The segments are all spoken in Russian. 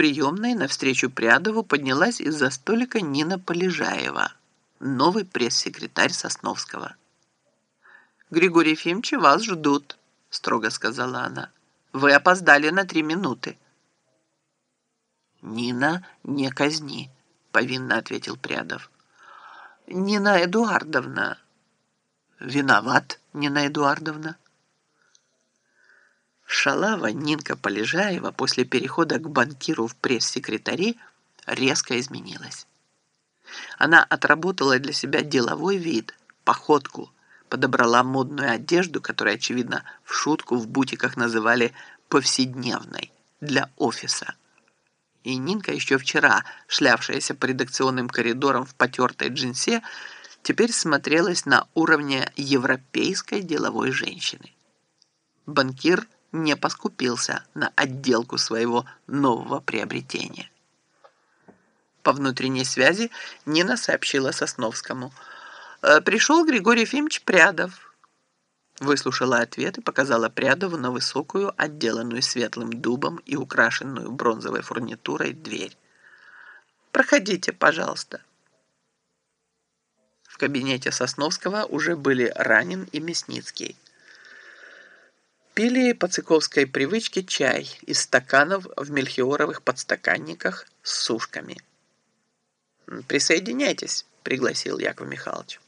приемной навстречу Прядову поднялась из-за столика Нина Полежаева, новый пресс-секретарь Сосновского. «Григорий Ефимович, вас ждут», — строго сказала она. «Вы опоздали на три минуты». «Нина, не казни», — повинно ответил Прядов. «Нина Эдуардовна». «Виноват, Нина Эдуардовна». Шалава Нинка Полежаева после перехода к банкиру в пресс-секретари резко изменилась. Она отработала для себя деловой вид, походку, подобрала модную одежду, которую, очевидно, в шутку в бутиках называли повседневной, для офиса. И Нинка, еще вчера шлявшаяся по редакционным коридорам в потертой джинсе, теперь смотрелась на уровне европейской деловой женщины. Банкир – не поскупился на отделку своего нового приобретения. По внутренней связи Нина сообщила Сосновскому. «Э, «Пришел Григорий Ефимович Прядов». Выслушала ответ и показала Прядову на высокую, отделанную светлым дубом и украшенную бронзовой фурнитурой дверь. «Проходите, пожалуйста». В кабинете Сосновского уже были Ранин и Мясницкий. Пили по цыковской привычке чай из стаканов в мельхиоровых подстаканниках с сушками. «Присоединяйтесь», — пригласил Яков Михайлович.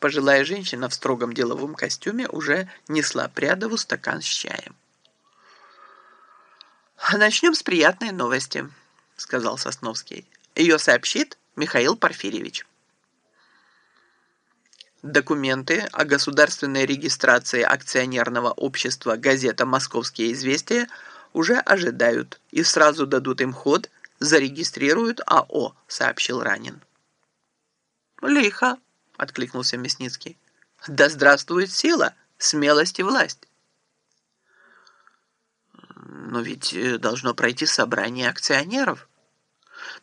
Пожилая женщина в строгом деловом костюме уже несла Прядову стакан с чаем. «Начнем с приятной новости», — сказал Сосновский. «Ее сообщит Михаил Порфирьевич». Документы о государственной регистрации акционерного общества газета «Московские известия» уже ожидают и сразу дадут им ход, зарегистрируют АО, сообщил Ранин. «Лихо», — откликнулся Мясницкий. «Да здравствует сила, смелость и власть». «Но ведь э, должно пройти собрание акционеров.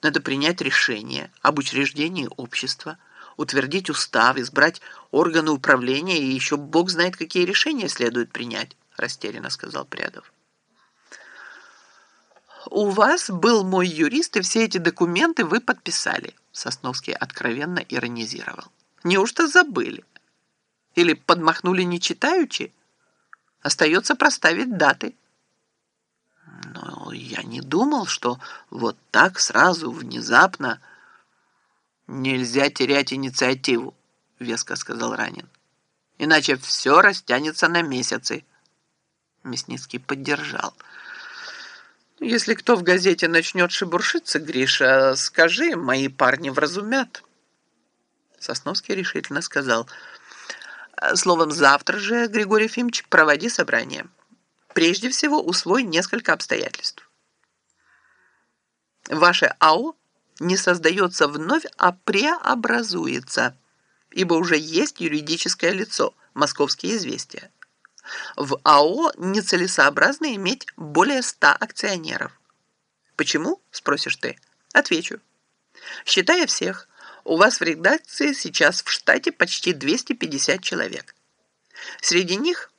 Надо принять решение об учреждении общества» утвердить устав, избрать органы управления и еще бог знает, какие решения следует принять», растерянно сказал Прядов. «У вас был мой юрист, и все эти документы вы подписали», Сосновский откровенно иронизировал. «Неужто забыли? Или подмахнули не читаючи? Остается проставить даты». «Но я не думал, что вот так сразу, внезапно...» «Нельзя терять инициативу», — веско сказал Ранин. «Иначе все растянется на месяцы». Мясницкий поддержал. «Если кто в газете начнет шебуршиться, Гриша, скажи, мои парни вразумят». Сосновский решительно сказал. «Словом, завтра же, Григорий Ефимович, проводи собрание. Прежде всего, усвой несколько обстоятельств. Ваше АО не создается вновь, а преобразуется, ибо уже есть юридическое лицо «Московские известия». В АО нецелесообразно иметь более 100 акционеров. Почему, спросишь ты? Отвечу. Считая всех, у вас в редакции сейчас в штате почти 250 человек. Среди них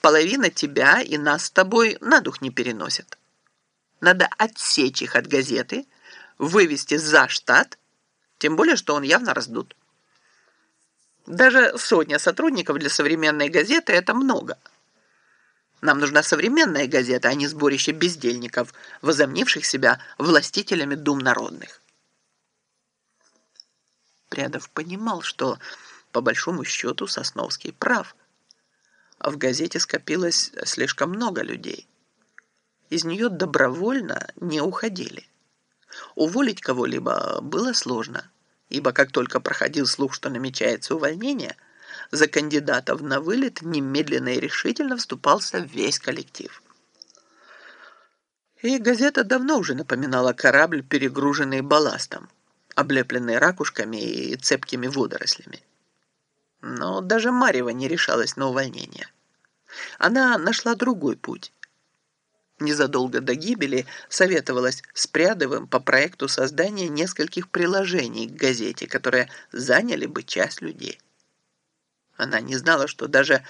половина тебя и нас с тобой на дух не переносят. Надо отсечь их от газеты – вывести за штат, тем более, что он явно раздут. Даже сотня сотрудников для современной газеты – это много. Нам нужна современная газета, а не сборище бездельников, возомнивших себя властителями дум народных. Прядов понимал, что, по большому счету, Сосновский прав. В газете скопилось слишком много людей. Из нее добровольно не уходили. Уволить кого-либо было сложно, ибо как только проходил слух, что намечается увольнение, за кандидатов на вылет немедленно и решительно вступался весь коллектив. И газета давно уже напоминала корабль, перегруженный балластом, облепленный ракушками и цепкими водорослями. Но даже Марьева не решалась на увольнение. Она нашла другой путь незадолго до гибели советовалась с Прядовым по проекту создания нескольких приложений к газете, которые заняли бы часть людей. Она не знала, что даже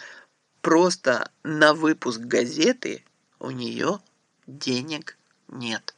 просто на выпуск газеты у нее денег нет.